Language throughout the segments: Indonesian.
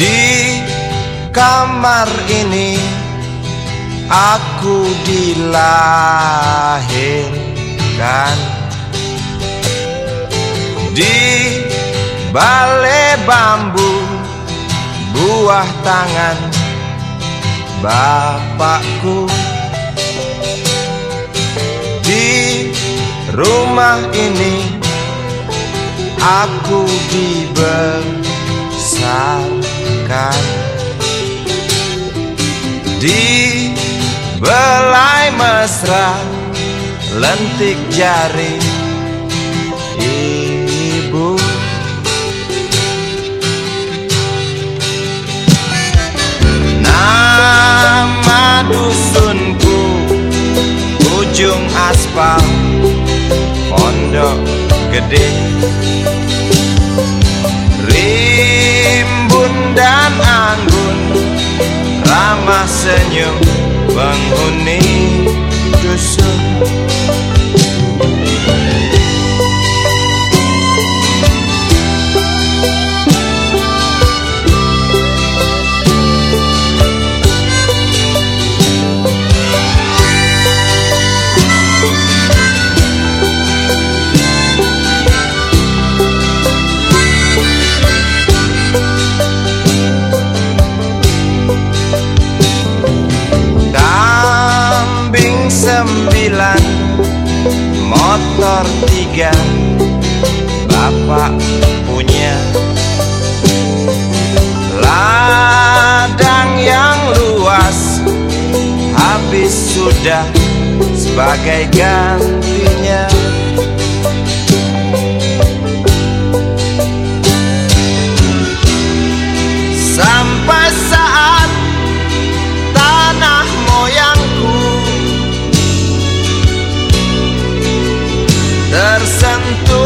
Di kamar ini aku dilahirkan. Di balai bambu buah tangan bapakku. Di rumah ini aku dibesarkan mesra lentik jari ibu. Nama dusunku ujung aspal pondok gede. Rimbun dan anggun ramah senyum penghuni sembilan Motor tiga Bapak punya Ladang yang luas. Habis sudah sebagai gantinya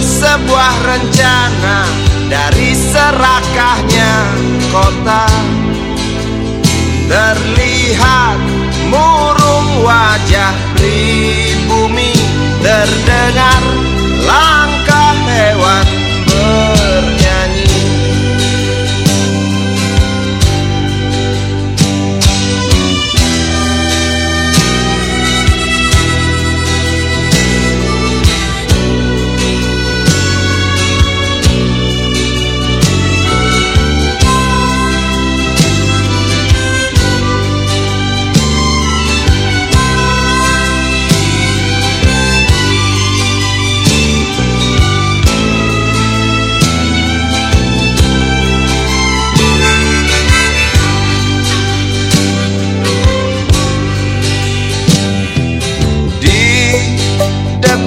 sebuah rencana Dari serakahnya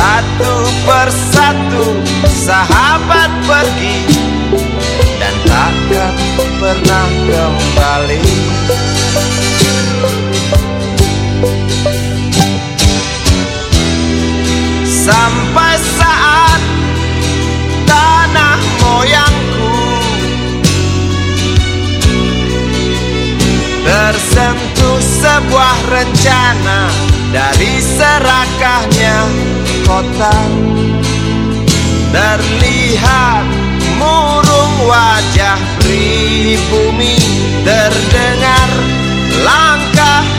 Satu persatu sahabat pergi Dan takkan pernah kembali. Sampai saat tanah moyangku Tersentuh sebuah rencana Dari serakahnya kotan Terlihat murung wajah pribumi Terdengar langkah